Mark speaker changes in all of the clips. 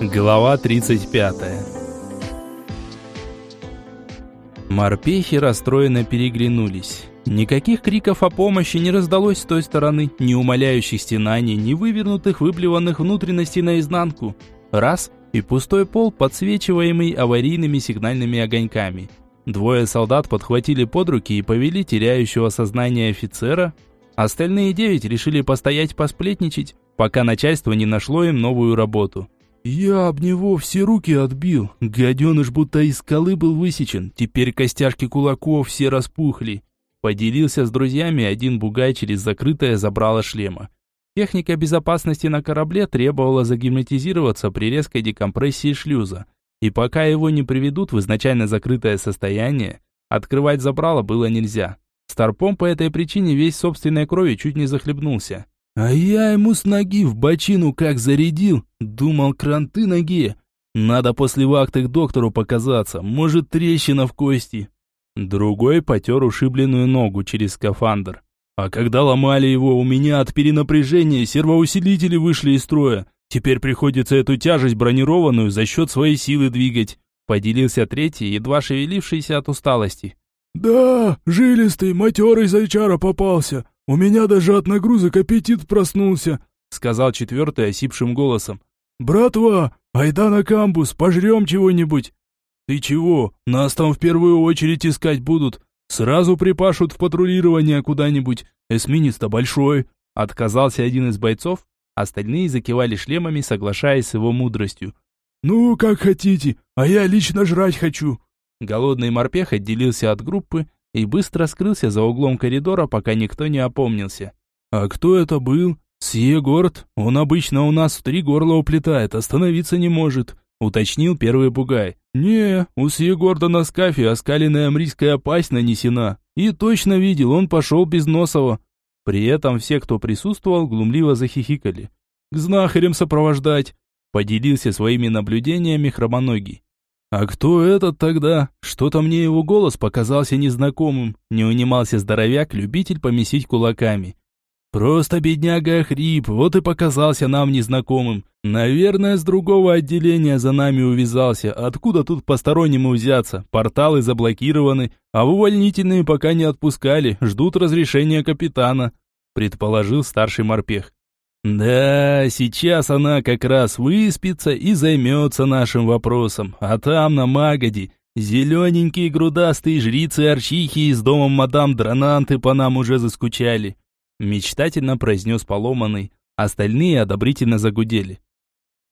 Speaker 1: Глава 35 Морпехи расстроенно переглянулись. Никаких криков о помощи не раздалось с той стороны, ни умоляющих стенаний, ни вывернутых, выблеванных внутренностей наизнанку. Раз – и пустой пол, подсвечиваемый аварийными сигнальными огоньками. Двое солдат подхватили под руки и повели теряющего сознание офицера. Остальные девять решили постоять посплетничать, пока начальство не нашло им новую работу. «Я об него все руки отбил. Гаденыш будто из скалы был высечен. Теперь костяшки кулаков все распухли». Поделился с друзьями один бугай через закрытое забрало шлема. Техника безопасности на корабле требовала загерметизироваться при резкой декомпрессии шлюза. И пока его не приведут в изначально закрытое состояние, открывать забрало было нельзя. Старпом по этой причине весь собственной крови чуть не захлебнулся. А я ему с ноги в бочину как зарядил. Думал, кранты ноги. Надо после вахты к доктору показаться, может трещина в кости. Другой потер ушибленную ногу через скафандр. А когда ломали его, у меня от перенапряжения сервоусилители вышли из строя. Теперь приходится эту тяжесть бронированную за счет своей силы двигать. Поделился третий, едва шевелившийся от усталости.
Speaker 2: «Да, жилистый, матерый зайчара попался. У меня даже от нагрузок аппетит проснулся»,
Speaker 1: сказал четвертый осипшим голосом.
Speaker 2: «Братва, айда на камбус, пожрем чего-нибудь».
Speaker 1: «Ты чего? Нас там в первую очередь искать будут. Сразу припашут в патрулирование куда-нибудь. Эсминец-то большой». Отказался один из бойцов, остальные закивали шлемами, соглашаясь с его мудростью.
Speaker 2: «Ну, как хотите, а я лично жрать хочу».
Speaker 1: Голодный морпех отделился от группы и быстро скрылся за углом коридора, пока никто не опомнился. «А кто это был?» «Сьегорд. Он обычно у нас в три горла уплетает, остановиться не может», — уточнил первый бугай. «Не, у Сьегорда на скафе оскаленная амрийская пасть нанесена. И точно видел, он пошел без носова». При этом все, кто присутствовал, глумливо захихикали. «К знахарям сопровождать», — поделился своими наблюдениями хромоногий. «А кто этот тогда? Что-то мне его голос показался незнакомым», не унимался здоровяк, любитель помесить кулаками. «Просто бедняга хрип, вот и показался нам незнакомым. Наверное, с другого отделения за нами увязался. Откуда тут постороннему взяться? Порталы заблокированы, а увольнительные пока не отпускали, ждут разрешения капитана», предположил старший морпех. Да, сейчас она как раз выспится и займется нашим вопросом. А там, на Магаде, зелененькие грудастые жрицы-арчихи из дома мадам Дронанты по нам уже заскучали. Мечтательно произнес поломанный. Остальные одобрительно загудели.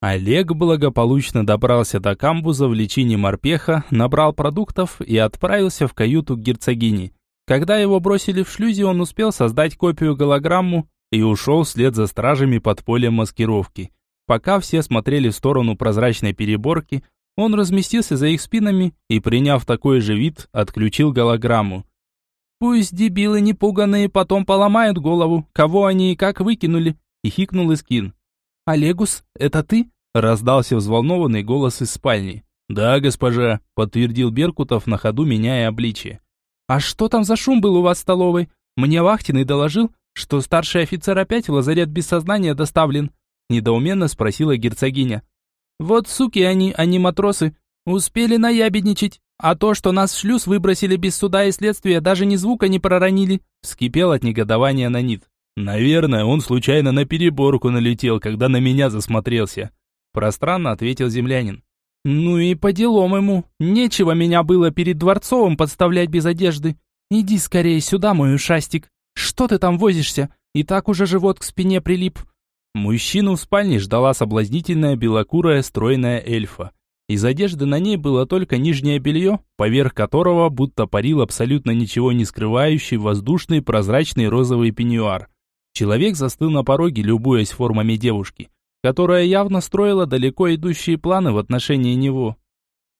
Speaker 1: Олег благополучно добрался до камбуза в личине морпеха, набрал продуктов и отправился в каюту к герцогине. Когда его бросили в шлюзе, он успел создать копию голограмму и ушел вслед за стражами под полем маскировки. Пока все смотрели в сторону прозрачной переборки, он разместился за их спинами и, приняв такой же вид, отключил голограмму. «Пусть дебилы непуганные потом поломают голову, кого они и как выкинули», — и хикнул Искин. «Олегус, это ты?» — раздался взволнованный голос из спальни. «Да, госпожа», — подтвердил Беркутов на ходу, меняя обличие. «А что там за шум был у вас в столовой? Мне Вахтиный доложил, что старший офицер опять в лазарет без сознания доставлен?» Недоуменно спросила герцогиня. «Вот суки они, а не матросы. Успели наябедничать. А то, что нас в шлюз выбросили без суда и следствия, даже ни звука не проронили». Вскипел от негодования Нанит. «Наверное, он случайно на переборку налетел, когда на меня засмотрелся». Пространно ответил землянин. «Ну и по делам ему. Нечего меня было перед Дворцовым подставлять без одежды. Иди скорее сюда, мой ушастик». Что ты там возишься? И так уже живот к спине прилип». Мужчину в спальне ждала соблазнительная белокурая стройная эльфа. Из одежды на ней было только нижнее белье, поверх которого будто парил абсолютно ничего не скрывающий воздушный прозрачный розовый пеньюар. Человек застыл на пороге, любуясь формами девушки, которая явно строила далеко идущие планы в отношении него.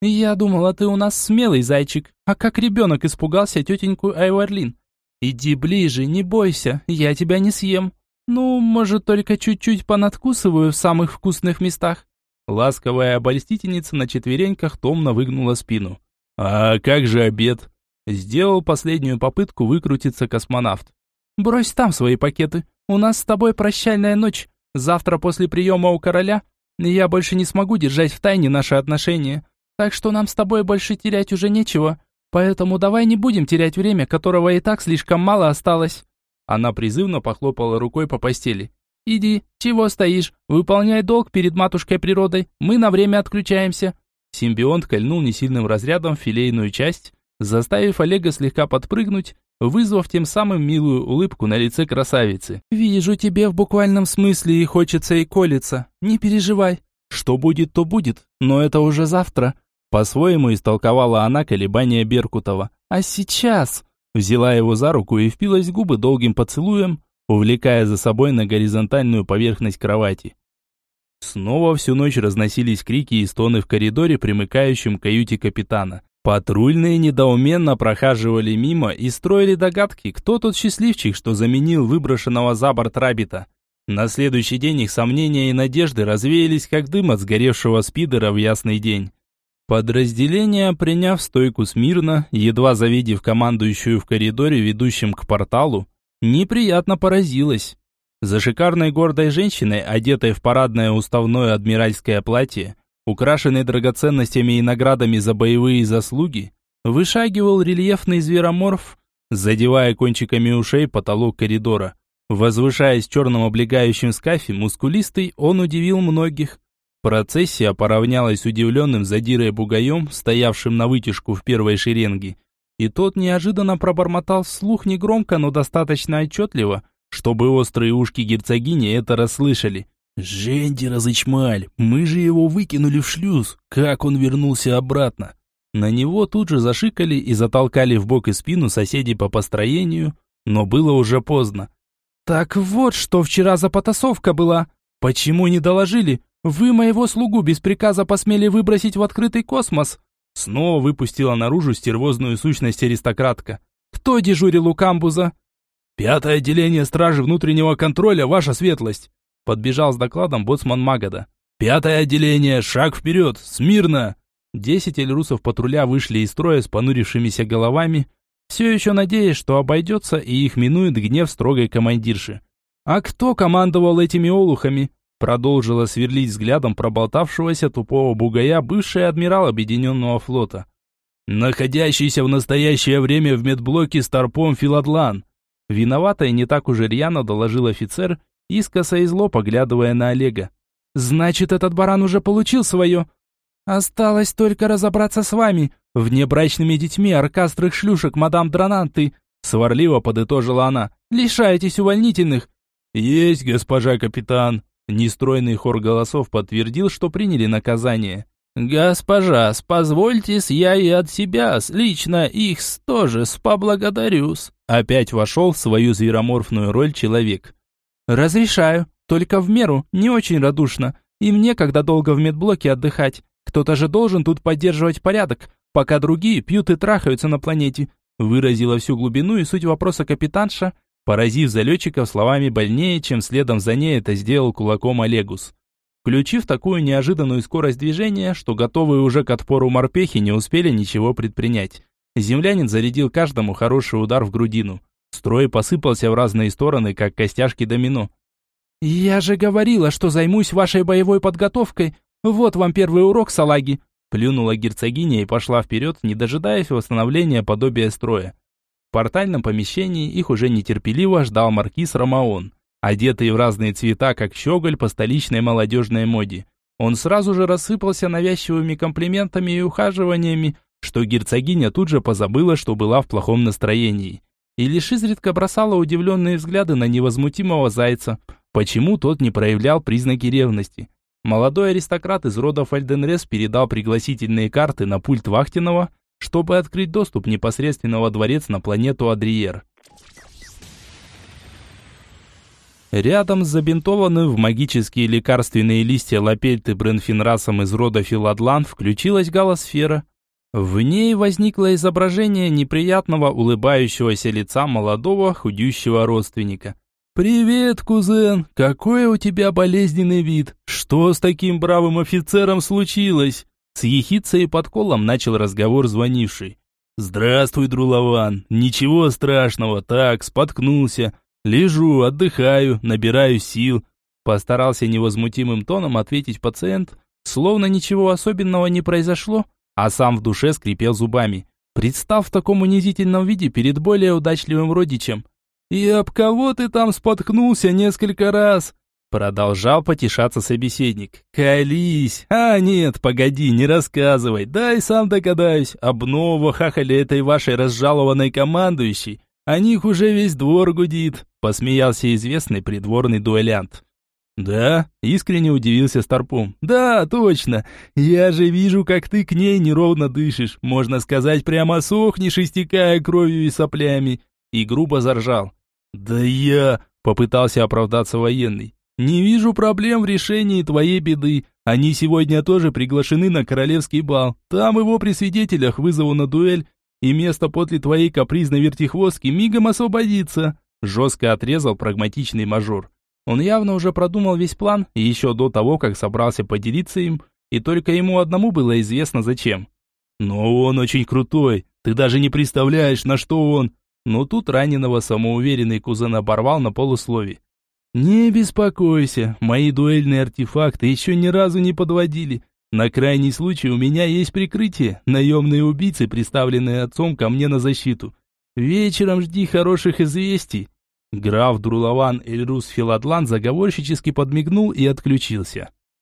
Speaker 1: «Я думала, ты у нас смелый зайчик, а как ребенок испугался тетеньку Айварлин. «Иди ближе, не бойся, я тебя не съем. Ну, может, только чуть-чуть понадкусываю в самых вкусных местах». Ласковая обольстительница на четвереньках томно выгнула спину. «А как же обед?» Сделал последнюю попытку выкрутиться космонавт. «Брось там свои пакеты. У нас с тобой прощальная ночь. Завтра после приема у короля Я больше не смогу держать в тайне наши отношения. Так что нам с тобой больше терять уже нечего. Поэтому давай не будем терять время, которого и так слишком мало осталось». Она призывно похлопала рукой по постели. «Иди, чего стоишь? Выполняй долг перед матушкой природой. Мы на время отключаемся». Симбионт кольнул несильным разрядом филейную часть, заставив Олега слегка подпрыгнуть, вызвав тем самым милую улыбку на лице красавицы. «Вижу, тебе в буквальном смысле и хочется и колется. Не переживай. Что будет, то будет, но это уже завтра». По-своему истолковала она колебания Беркутова. «А сейчас...» Взяла его за руку и впилась в губы долгим поцелуем, увлекая за собой на горизонтальную поверхность кровати. Снова всю ночь разносились крики и стоны в коридоре, примыкающем к каюте капитана. Патрульные недоуменно прохаживали мимо и строили догадки, кто тот счастливчик, что заменил выброшенного за борт Рабита. На следующий день их сомнения и надежды развеялись, как дым от сгоревшего спидера в ясный день. Подразделение, приняв стойку смирно, едва завидев командующую в коридоре, ведущем к порталу, неприятно поразилось. За шикарной гордой женщиной, одетой в парадное уставное адмиральское платье, украшенный драгоценностями и наградами за боевые заслуги, вышагивал рельефный звероморф, задевая кончиками ушей потолок коридора. Возвышаясь в черном облегающем скафе, мускулистый, он удивил многих. Процессия поравнялась с удивленным задирой бугаем, стоявшим на вытяжку в первой шеренге, и тот неожиданно пробормотал вслух негромко, но достаточно отчетливо, чтобы острые ушки герцогини это расслышали. «Женди разычмаль, мы же его выкинули в шлюз. Как он вернулся обратно?» На него тут же зашикали и затолкали в бок и спину соседи по построению, но было уже поздно. «Так вот, что вчера за потасовка была. Почему не доложили? Вы моего слугу без приказа посмели выбросить в открытый космос?» Снова выпустила наружу стервозную сущность аристократка. «Кто дежурил у камбуза?» «Пятое отделение стражи внутреннего контроля, ваша светлость!» Подбежал с докладом боцман Магода. «Пятое отделение! Шаг вперед! Смирно!» Десять эльрусов патруля вышли из строя с понурившимися головами, все еще надеясь, что обойдется и их минует гнев строгой командирши. «А кто командовал этими олухами?» Продолжила сверлить взглядом проболтавшегося тупого бугая бывший адмирал Объединенного флота. «Находящийся в настоящее время в медблоке Старпом Филадлан». Виновато и не так уж рьяно доложил офицер, искоса и зло поглядывая на Олега. «Значит, этот баран уже получил свое. Осталось только разобраться с вами, внебрачными детьми оркастрых шлюшек мадам Дрананты», сварливо подытожила она. «Лишаетесь увольнительных». «Есть, госпожа капитан». Нестройный хор голосов подтвердил, что приняли наказание. «Госпожа, позвольте-с, я и от себя лично их тоже поблагодарю-с». Опять вошел в свою звероморфную роль человек. «Разрешаю, только в меру, не очень радушно. И мне, когда долго в медблоке отдыхать, кто-то же должен тут поддерживать порядок, пока другие пьют и трахаются на планете», выразила всю глубину и суть вопроса капитанша, поразив залетчиков словами больнее, чем следом за ней это сделал кулаком Олегус. Включив такую неожиданную скорость движения, что готовые уже к отпору морпехи не успели ничего предпринять. Землянин зарядил каждому хороший удар в грудину. Строй посыпался в разные стороны, как костяшки домино. «Я же говорила, что займусь вашей боевой подготовкой. Вот вам первый урок, салаги!» Плюнула герцогиня и пошла вперед, не дожидаясь восстановления подобия строя. Портальном помещении их уже нетерпеливо ждал маркиз Ромаон, одетый в разные цвета, как щеголь по столичной молодежной моде. Он сразу же рассыпался навязчивыми комплиментами и ухаживаниями, что герцогиня тут же позабыла, что была в плохом настроении и лишь изредка бросала удивленные взгляды на невозмутимого зайца, почему тот не проявлял признаки ревности. Молодой аристократ из рода Фальденрес передал пригласительные карты на пульт Вахтинова, чтобы открыть доступ непосредственно во дворец на планету Адриер. Рядом с забинтованным в магические лекарственные листья лапельты Бренфинрасом из рода Филадлан включилась галосфера – в ней возникло изображение неприятного улыбающегося лица молодого худющего родственника. «Привет, кузен! Какой у тебя болезненный вид! Что с таким бравым офицером случилось?» С ехицей и подколом начал разговор звонивший. «Здравствуй, Друлован! Ничего страшного, так, споткнулся. Лежу, отдыхаю, набираю сил. Постарался невозмутимым тоном ответить пациент, словно ничего особенного не произошло, а сам в душе скрипел зубами. Представ в таком унизительном виде перед более удачливым родичем. «И об кого ты там споткнулся несколько раз?» Продолжал потешаться собеседник. «Колись! А, нет, погоди, не рассказывай. Дай сам догадаюсь. Об нового хахале этой вашей разжалованной командующей. О них уже весь двор гудит», посмеялся известный придворный дуэлянт. «Да?» – искренне удивился Старпом. «Да, точно. Я же вижу, как ты к ней неровно дышишь. Можно сказать, прямо сохнешь, истекая кровью и соплями». И грубо заржал. «Да я...» – попытался оправдаться военный. «Не вижу проблем в решении твоей беды. Они сегодня тоже приглашены на королевский бал. Там его при свидетелях вызову на дуэль, и место подле твоей капризной вертихвостки мигом освободится». Жестко отрезал прагматичный мажор. Он явно уже продумал весь план, еще до того, как собрался поделиться им, и только ему одному было известно зачем. «Но он очень крутой, ты даже не представляешь, на что он...» Но тут раненого самоуверенный кузен оборвал на полуслове. «Не беспокойся, мои дуэльные артефакты еще ни разу не подводили. На крайний случай у меня есть прикрытие, наемные убийцы, представленные отцом ко мне на защиту. Вечером жди хороших известий». Граф Друлован Эльрус Филадлан заговорщически подмигнул и отключился.